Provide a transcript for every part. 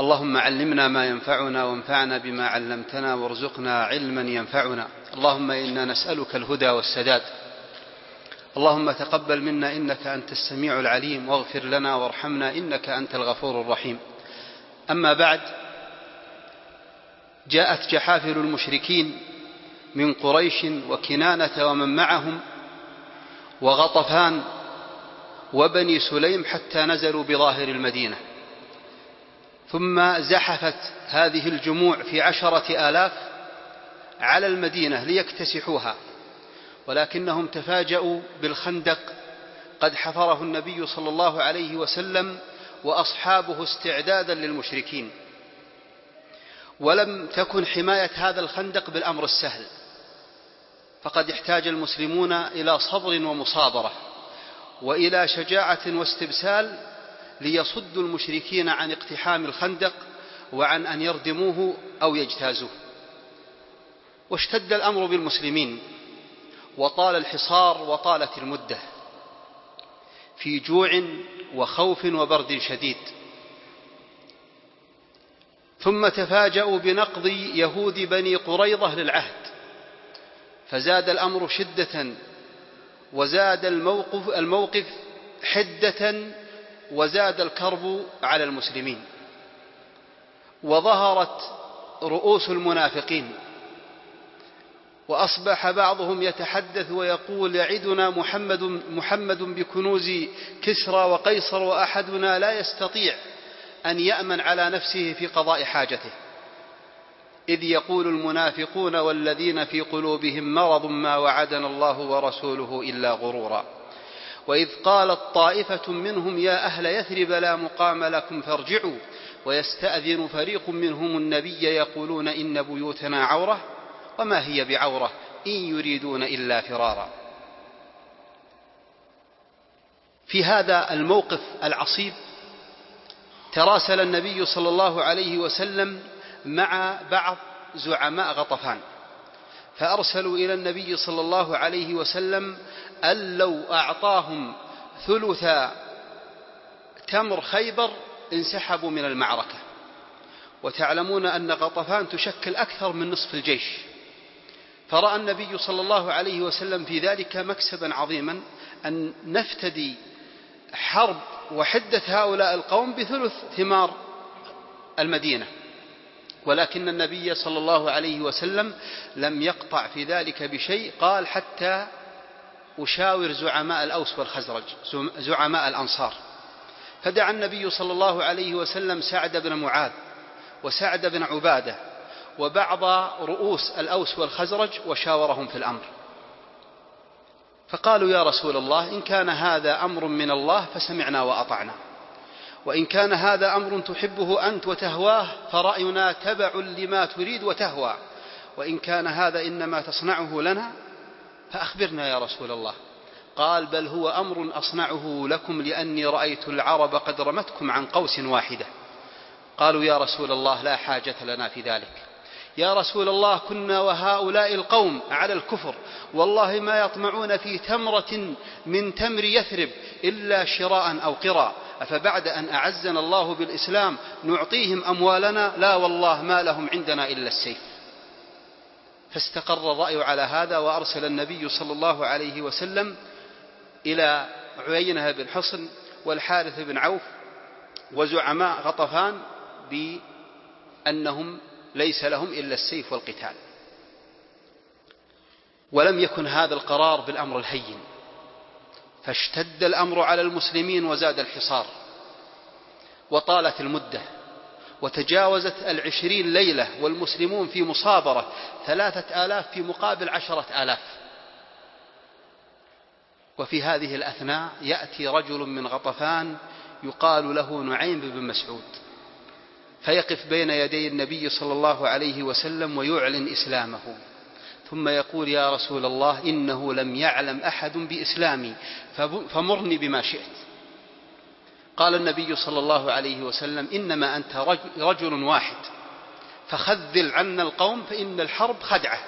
اللهم علمنا ما ينفعنا وانفعنا بما علمتنا وارزقنا علما ينفعنا. اللهم إنا نسألك الهدى والسداد. اللهم تقبل منا إنك أنت السميع العليم واغفر لنا وارحمنا إنك أنت الغفور الرحيم. أما بعد جاءت جحافل المشركين من قريش وكنانة ومن معهم وغطفان وبني سليم حتى نزلوا بظاهر المدينة. ثم زحفت هذه الجموع في عشرة آلاف على المدينة ليكتسحوها ولكنهم تفاجؤوا بالخندق قد حفره النبي صلى الله عليه وسلم وأصحابه استعدادا للمشركين. ولم تكن حماية هذا الخندق بالأمر السهل فقد احتاج المسلمون إلى صبر ومصابرة وإلى شجاعة واستبسال ليصدوا المشركين عن اقتحام الخندق وعن أن يردموه أو يجتازوه. واشتد الأمر بالمسلمين وطال الحصار وطالت المدة في جوع وخوف وبرد شديد. ثم تفاجأوا بنقض يهود بني قريظة للعهد فزاد الأمر شدة وزاد الموقف, الموقف حدة وزاد الكرب على المسلمين وظهرت رؤوس المنافقين وأصبح بعضهم يتحدث ويقول يعدنا محمد محمد بكنوز كسرى وقيصر وأحدنا لا يستطيع أن يأمن على نفسه في قضاء حاجته. إذ يقول المنافقون والذين في قلوبهم مرض ما وعدنا الله ورسوله إلا غرورا. وإذ قالت طائفة منهم يا أهل يثرب لا مقام لكم فارجعوا ويستأذن فريق منهم النبي يقولون إن بيوتنا عورة وما هي بعورة إن يريدون إلا فرارا. في هذا الموقف العصيب تراسل النبي صلى الله عليه وسلم مع بعض زعماء غطفان. فأرسلوا إلى النبي صلى الله عليه وسلم أن لو أعطاهم ثلث تمر خيبر انسحبوا من المعركة. وتعلمون أن غطفان تشكل أكثر من نصف الجيش. فرأى النبي صلى الله عليه وسلم في ذلك مكسبا عظيما أن نفتدي حرب وحدة هؤلاء القوم بثلث ثمار المدينة. ولكن النبي صلى الله عليه وسلم لم يقطع في ذلك بشيء قال حتى أشاور زعماء الأوس والخزرج زعماء الأنصار. فدعا النبي صلى الله عليه وسلم سعد بن معاذ وسعد بن عبادة وبعض رؤوس الأوس والخزرج وشاورهم في الأمر. فقالوا يا رسول الله إن كان هذا أمر من الله فسمعنا وأطعنا. وإن كان هذا أمر تحبه أنت وتهواه فرأينا تبع لما تريد وتهوى. وإن كان هذا إنما تصنعه لنا فأخبرنا يا رسول الله. قال بل هو أمر أصنعه لكم لأني رأيت العرب قد رمتكم عن قوس واحدة. قالوا يا رسول الله لا حاجة لنا في ذلك. يا رسول الله كنا وهؤلاء القوم على الكفر. والله ما يطمعون في تمرة من تمر يثرب إلا شراء أو قراء. أفبعد أن أعزنا الله بالإسلام نعطيهم أموالنا؟ لا والله ما لهم عندنا إلا السيف. فاستقر الرأي على هذا وأرسل النبي صلى الله عليه وسلم إلى عيينة بن حصن والحارث بن عوف وزعماء غطفان بأنهم ليس لهم إلا السيف والقتال. ولم يكن هذا القرار بالأمر الهين. فاشتد الأمر على المسلمين وزاد الحصار وطالت المدة وتجاوزت العشرين ليلة والمسلمون في مصابرة ثلاثة آلاف في مقابل عشرة آلاف. وفي هذه الأثناء يأتي رجل من غطفان يقال له نعيم بن مسعود فيقف بين يدي النبي صلى الله عليه وسلم ويعلن إسلامه. ثم يقول يا رسول الله إنه لم يعلم أحد بإسلامي فمرني بما شئت. قال النبي صلى الله عليه وسلم إنما أنت رجل واحد فخذل عنا القوم فإن الحرب خدعة.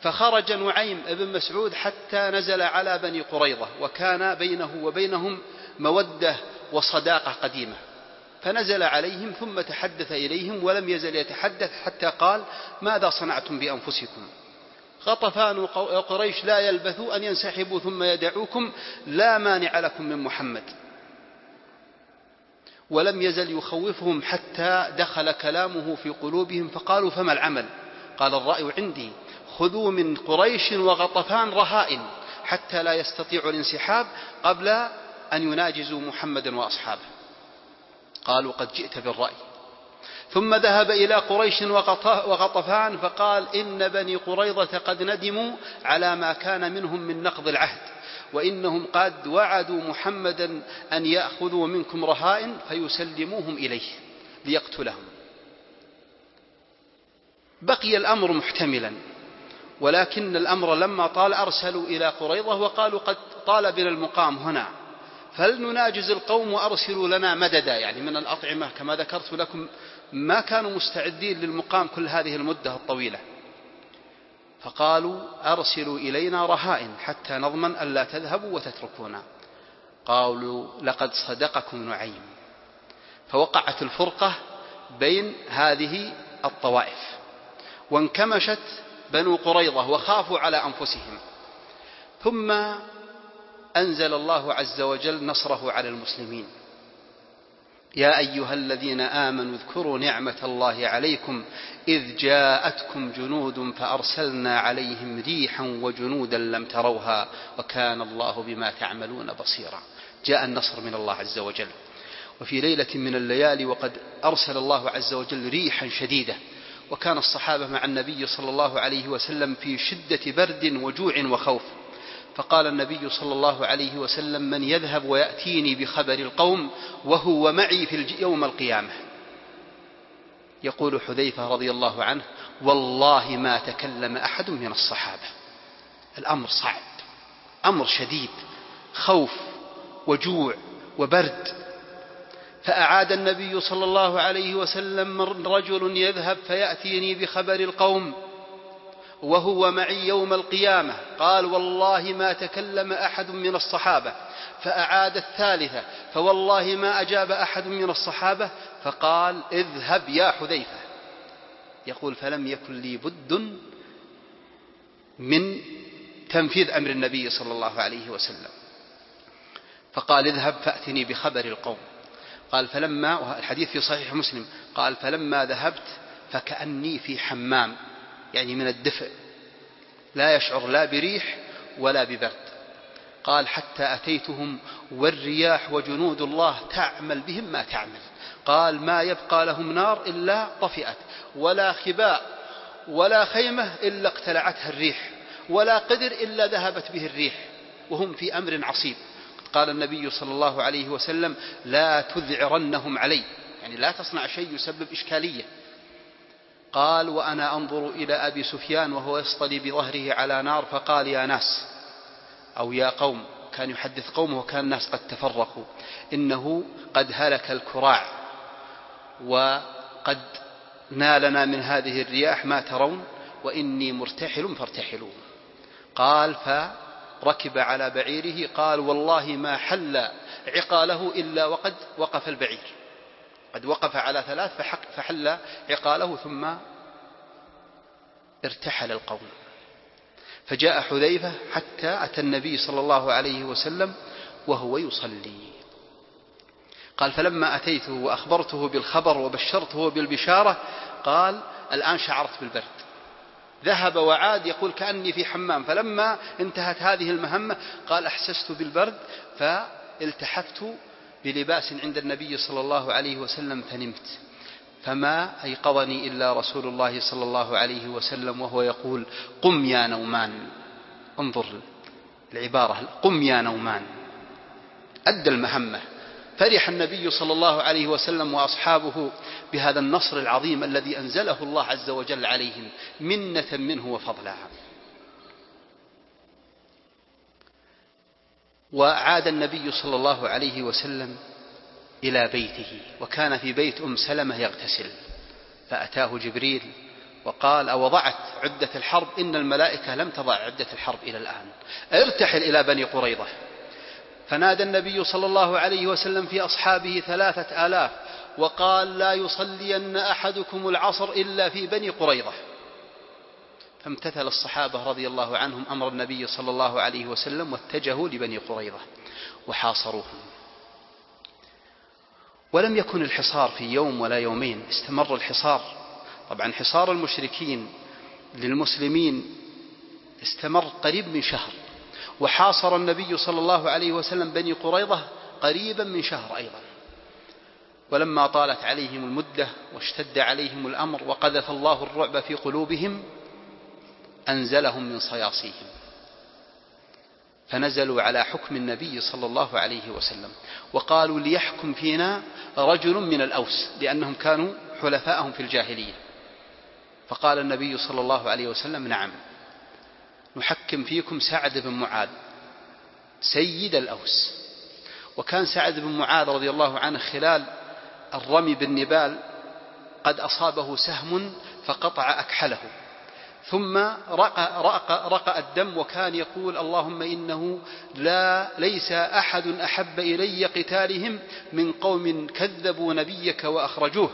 فخرج نعيم بن مسعود حتى نزل على بني قريظة وكان بينه وبينهم مودة وصداقة قديمة. فنزل عليهم ثم تحدث إليهم ولم يزل يتحدث حتى قال ماذا صنعتم بأنفسكم؟ غطفان قريش لا يلبثوا أن ينسحبوا ثم يدعوكم لا مانع لكم من محمد. ولم يزل يخوفهم حتى دخل كلامه في قلوبهم فقالوا فما العمل؟ قال الرأي عندي خذوا من قريش وغطفان رهائن حتى لا يستطيعوا الانسحاب قبل أن يناجزوا محمدا وأصحابه. قالوا قد جئت بالرأي. ثم ذهب إلى قريش وغطفان فقال إن بني قريظة قد ندموا على ما كان منهم من نقض العهد وإنهم قد وعدوا محمدا أن يأخذوا منكم رهائن فيسلموهم إليه ليقتلهم. بقي الأمر محتملا ولكن الأمر لما طال أرسلوا إلى قريظة وقالوا قد طال بنا المقام هنا. فلنناجز القوم وأرسلوا لنا مددا؟ يعني من الأطعمة كما ذكرت لكم ما كانوا مستعدين للمقام كل هذه المدة الطويلة. فقالوا أرسلوا إلينا رهائن حتى نضمن ألا تذهبوا وتتركونا. قالوا لقد صدقكم نعيم. فوقعت الفرقة بين هذه الطوائف. وانكمشت بنو قريظة وخافوا على أنفسهم. ثم أنزل الله عز وجل نصره على المسلمين. يا أيها الذين آمنوا اذكروا نعمة الله عليكم إذ جاءتكم جنود فأرسلنا عليهم ريحا وجنودا لم تروها وكان الله بما تعملون بصيرا. جاء النصر من الله عز وجل. وفي ليلة من الليالي وقد أرسل الله عز وجل ريحا شديدة. وكان الصحابة مع النبي صلى الله عليه وسلم في شدة برد وجوع وخوف. فقال النبي صلى الله عليه وسلم من يذهب ويأتيني بخبر القوم وهو معي في يوم القيامة. يقول حذيفة رضي الله عنه والله ما تكلم أحد من الصحابة. الأمر صعب أمر شديد خوف وجوع وبرد. فأعاد النبي صلى الله عليه وسلم رجل يذهب فيأتيني بخبر القوم وهو معي يوم القيامة. قال والله ما تكلم أحد من الصحابة فأعاد الثالثة فوالله ما أجاب أحد من الصحابة فقال اذهب يا حذيفة. يقول فلم يكن لي بد من تنفيذ أمر النبي صلى الله عليه وسلم. فقال اذهب فأتني بخبر القوم. قال فلما الحديث في صحيح مسلم قال فلما ذهبت فكأني في حمام. يعني من الدفء. لا يشعر لا بريح ولا ببرد. قال حتى أتيتهم والرياح وجنود الله تعمل بهم ما تعمل. قال ما يبقى لهم نار إلا طفئت ولا خباء ولا خيمة إلا اقتلعتها الريح ولا قدر إلا ذهبت به الريح وهم في أمر عصيب. قال النبي صلى الله عليه وسلم لا تذعرنهم علي. يعني لا تصنع شيء يسبب إشكالية. قال وأنا أنظر إلى أبي سفيان وهو يصطلي بظهره على نار فقال يا ناس أو يا قوم كان يحدث قومه وكان الناس قد تفرقوا. إنه قد هلك الكراع وقد نالنا من هذه الرياح ما ترون وإني مرتحل فارتحلوا. قال فركب على بعيره قال والله ما حل عقاله إلا وقد وقف البعير. قد وقف على ثلاث فحل عقاله ثم ارتحل القوم. فجاء حذيفة حتى أتى النبي صلى الله عليه وسلم وهو يصلي. قال فلما أتيته وأخبرته بالخبر وبشرته بالبشارة قال الآن شعرت بالبرد. ذهب وعاد يقول كأني في حمام. فلما انتهت هذه المهمة قال أحسست بالبرد فالتحفت بلباس عند النبي صلى الله عليه وسلم فنمت. فما أيقظني إلا رسول الله صلى الله عليه وسلم وهو يقول قم يا نومان. انظر العبارة قم يا نومان. أدى المهمة. فرح النبي صلى الله عليه وسلم وأصحابه بهذا النصر العظيم الذي أنزله الله عز وجل عليهم منة منه وفضلا. وعاد النبي صلى الله عليه وسلم إلى بيته وكان في بيت أم سلمة يغتسل. فأتاه جبريل وقال أوضعت عدة الحرب؟ إن الملائكة لم تضع عدة الحرب إلى الآن. ارتحل إلى بني قريظة. فنادى النبي صلى الله عليه وسلم في أصحابه ثلاثة آلاف وقال لا يصلين أحدكم العصر إلا في بني قريظة. فامتثل الصحابة رضي الله عنهم أمر النبي صلى الله عليه وسلم واتجهوا لبني قريظة وحاصروهم. ولم يكن الحصار في يوم ولا يومين استمر الحصار. طبعا حصار المشركين للمسلمين استمر قريب من شهر. وحاصر النبي صلى الله عليه وسلم بني قريظة قريبا من شهر أيضا. ولما طالت عليهم المدة واشتد عليهم الأمر وقذف الله الرعب في قلوبهم أنزلهم من صياصيهم. فنزلوا على حكم النبي صلى الله عليه وسلم. وقالوا ليحكم فينا رجل من الأوس لأنهم كانوا حلفاءهم في الجاهلية. فقال النبي صلى الله عليه وسلم نعم نحكم فيكم سعد بن معاذ سيد الأوس. وكان سعد بن معاذ رضي الله عنه خلال الرمي بالنبال قد أصابه سهم فقطع أكحله. ثم رقى, رقى, رقى الدم وكان يقول اللهم إنه لا ليس أحد أحب إلي قتالهم من قوم كذبوا نبيك وأخرجوه.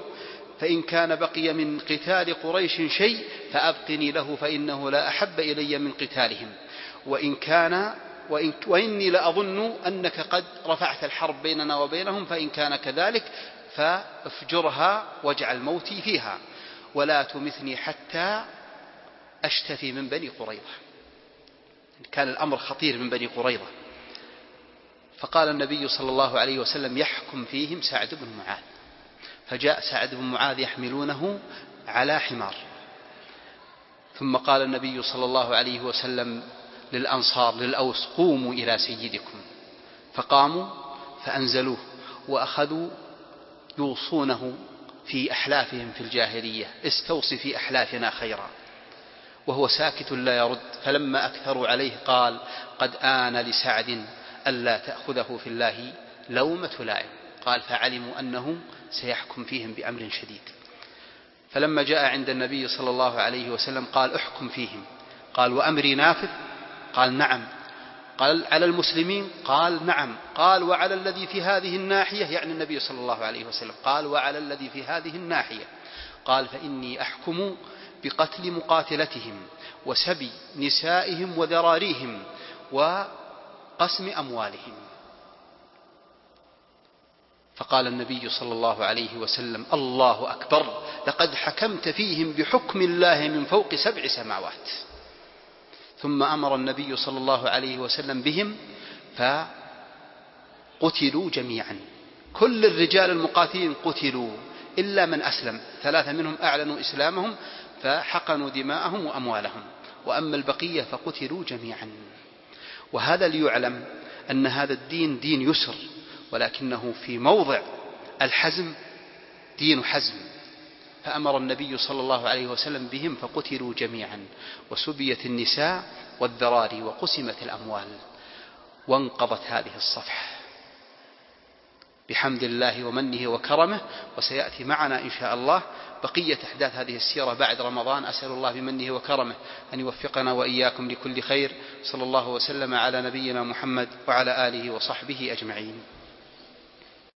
فإن كان بقي من قتال قريش شيء فأبقني له فإنه لا أحب إلي من قتالهم. وإن كان وإن وإني لأظن أنك قد رفعت الحرب بيننا وبينهم فإن كان كذلك فافجرها واجعل موتي فيها. ولا تمثني حتى أشتفي من بني قريظة. كان الأمر خطير من بني قريظة. فقال النبي صلى الله عليه وسلم يحكم فيهم سعد بن معاذ. فجاء سعد بن معاذ يحملونه على حمار. ثم قال النبي صلى الله عليه وسلم للأنصار للأوس قوموا إلى سيدكم. فقاموا فأنزلوه وأخذوا يوصونه في أحلافهم في الجاهلية. استوصي في أحلافنا خيرا. وهو ساكت لا يرد. فلما أكثروا عليه قال قد آن لسعد ألا تأخذه في الله لومة لائم. قال فعلموا أنه سيحكم فيهم بأمر شديد. فلما جاء عند النبي صلى الله عليه وسلم قال احكم فيهم. قال وأمري نافذ. قال نعم. قال على المسلمين. قال نعم. قال وعلى الذي في هذه الناحية. يعني النبي صلى الله عليه وسلم قال وعلى الذي في هذه الناحية. قال فإني أحكم بقتل مقاتلتهم وسبي نسائهم وذراريهم وقسم أموالهم. فقال النبي صلى الله عليه وسلم الله أكبر لقد حكمت فيهم بحكم الله من فوق سبع سماوات. ثم أمر النبي صلى الله عليه وسلم بهم فقتلوا جميعا. كل الرجال المقاتلين قتلوا إلا من أسلم. ثلاثة منهم أعلنوا إسلامهم فحقنوا دماءهم وأموالهم وأما البقية فقتلوا جميعا. وهذا ليعلم أن هذا الدين دين يسر ولكنه في موضع الحزم دين حزم. فأمر النبي صلى الله عليه وسلم بهم فقتلوا جميعا وسبيت النساء والذراري وقسمت الأموال. وانقضت هذه الصفحة. بحمد الله ومنه وكرمه وسيأتي معنا إن شاء الله بقية أحداث هذه السيرة بعد رمضان. أسأل الله بمنه وكرمه أن يوفقنا وإياكم لكل خير. صلى الله وسلم على نبينا محمد وعلى آله وصحبه أجمعين.